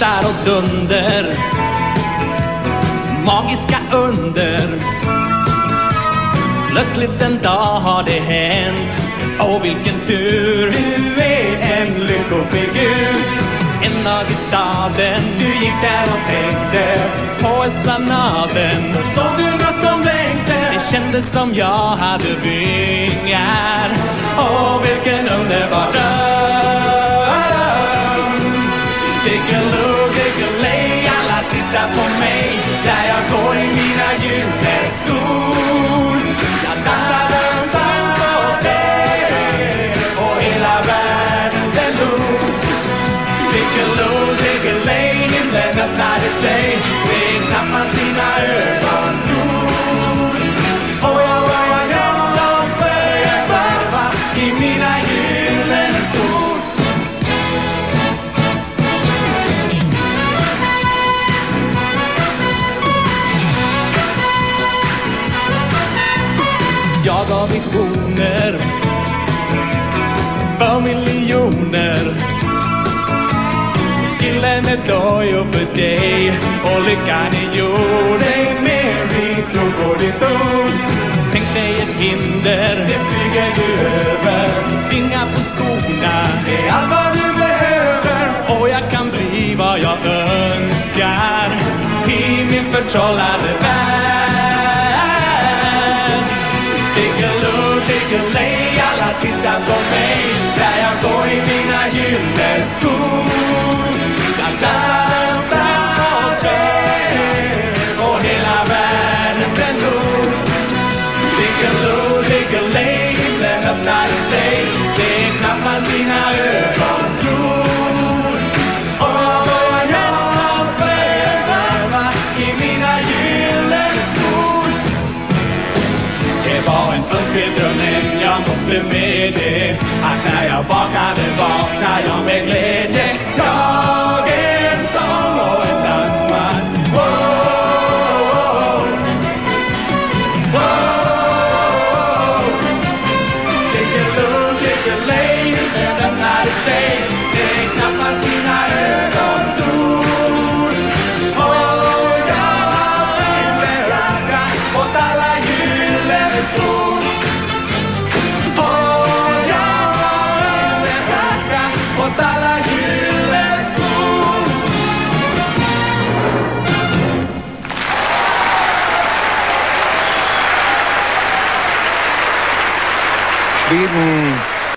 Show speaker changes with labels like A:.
A: och dunder. Magiska under. Plötsligt en dag har det hänt. Åh vilken tur.
B: Du är en lyckofigur.
A: En dag i staden.
B: Du gick där och tänkte
A: På esplanaden.
B: Såg du något som blänkte
A: Det kändes som jag hade vingar. Åh vilken underbar dröm.
B: Take a look. Sig Det är knappt man sina ögon. Tror Och jag börjar nästan svära, sväva I mina gyllene skor
A: Jag har visioner för miljoner Med dojor för dig. Och lyckan i jord
B: Säg Mary, tro på ditt ord.
A: Tänk dig ett hinder,
B: Det flyger du över.
A: Vingar på skorna.
B: Det är allt vad du behöver.
A: Och jag kan bli vad jag önskar. I min förtrollade värld.
B: Dickaloo, dickalej Alla tittar på mig. Där jag går i mina gyllene skor. Himlen sig Det är knappt man sina ögon. Tror Och jag börjar nästan sväva, sväva I mina gyllene skor. Det var en önskedröm.
C: geschrieben